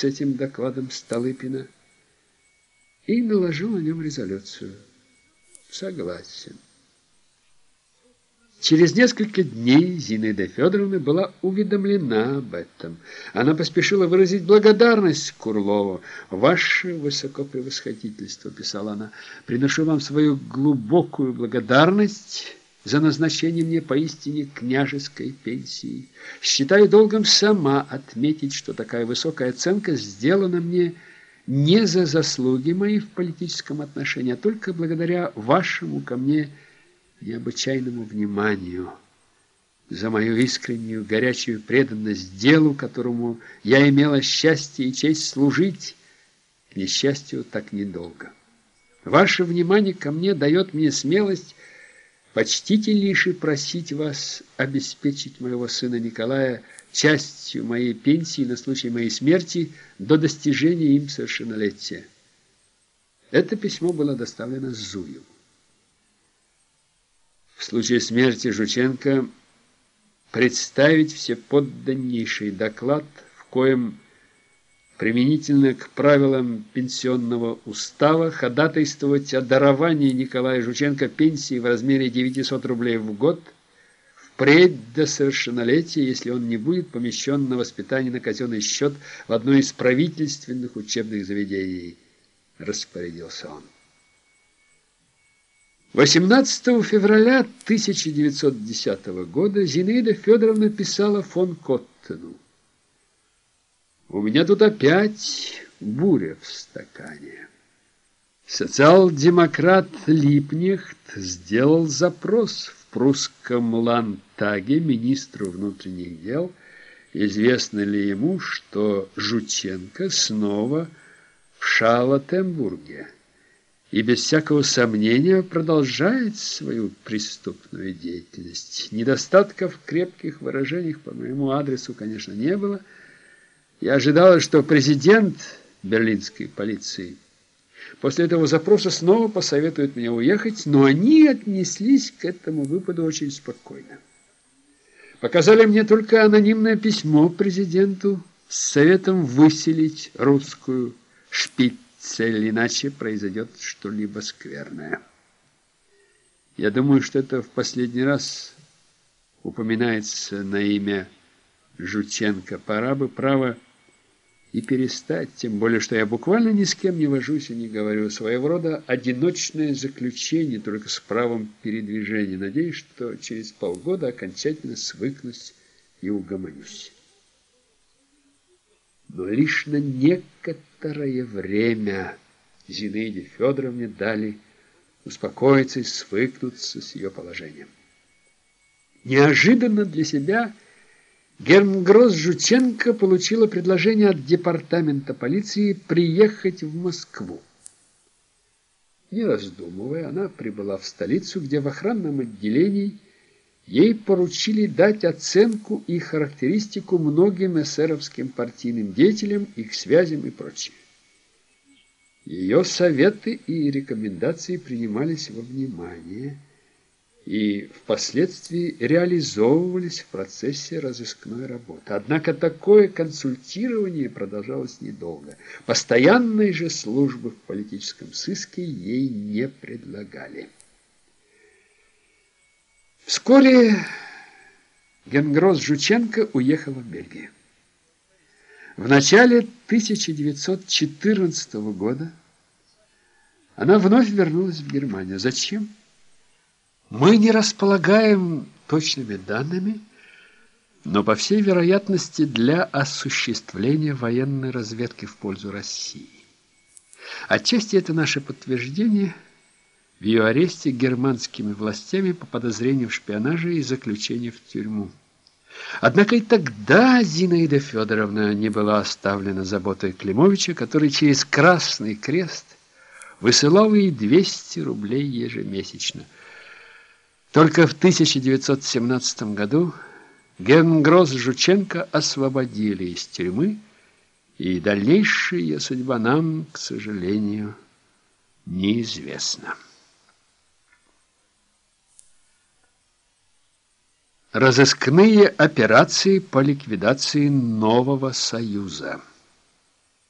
с этим докладом Столыпина и наложил на нем резолюцию. Согласен. Через несколько дней Зинаида Федоровна была уведомлена об этом. Она поспешила выразить благодарность Курлову. «Ваше высокопревосходительство», — писала она, — «приношу вам свою глубокую благодарность» за назначение мне поистине княжеской пенсии. Считаю долгом сама отметить, что такая высокая оценка сделана мне не за заслуги мои в политическом отношении, а только благодаря вашему ко мне необычайному вниманию, за мою искреннюю горячую преданность делу, которому я имела счастье и честь служить, к несчастью, так недолго. Ваше внимание ко мне дает мне смелость почтительнейше просить вас обеспечить моего сына Николая частью моей пенсии на случай моей смерти до достижения им совершеннолетия. Это письмо было доставлено Зуеву. В случае смерти Жученко представить все подданнейший доклад, в коем применительно к правилам пенсионного устава ходатайствовать о даровании Николая Жученко пенсии в размере 900 рублей в год впредь до совершеннолетия, если он не будет помещен на воспитание на казенный счет в одно из правительственных учебных заведений, распорядился он. 18 февраля 1910 года Зинаида Федоровна писала фон Коттену. У меня тут опять буря в стакане. Социал-демократ Липнехт сделал запрос в прусском Лантаге министру внутренних дел. Известно ли ему, что Жученко снова в Шалотенбурге и без всякого сомнения продолжает свою преступную деятельность. Недостатков крепких выражениях по моему адресу, конечно, не было, я ожидала, что президент берлинской полиции после этого запроса снова посоветует мне уехать, но они отнеслись к этому выпаду очень спокойно. Показали мне только анонимное письмо президенту с советом выселить русскую шпицель, иначе произойдет что-либо скверное. Я думаю, что это в последний раз упоминается на имя Жученко. Пора бы, право, и перестать, тем более, что я буквально ни с кем не вожусь и не говорю. Своего рода одиночное заключение, только с правом передвижения. Надеюсь, что через полгода окончательно свыкнусь и угомонюсь. Но лишь на некоторое время Зинаиде Федоровне дали успокоиться и свыкнуться с ее положением. Неожиданно для себя – Гермгросс Жученко получила предложение от департамента полиции приехать в Москву. Не раздумывая, она прибыла в столицу, где в охранном отделении ей поручили дать оценку и характеристику многим эсеровским партийным деятелям, их связям и прочее. Ее советы и рекомендации принимались во внимание – и впоследствии реализовывались в процессе разыскной работы. Однако такое консультирование продолжалось недолго. Постоянной же службы в политическом сыске ей не предлагали. Вскоре Генгрос Жученко уехала в Бельгию. В начале 1914 года она вновь вернулась в Германию. Зачем? Мы не располагаем точными данными, но, по всей вероятности, для осуществления военной разведки в пользу России. Отчасти это наше подтверждение в ее аресте германскими властями по подозрению в шпионаже и заключении в тюрьму. Однако и тогда Зинаида Федоровна не была оставлена заботой Климовича, который через Красный Крест высылал ей 200 рублей ежемесячно – только в 1917 году Генгроз Жученко освободили из тюрьмы, и дальнейшая судьба нам, к сожалению, неизвестна. Разыскные операции по ликвидации нового союза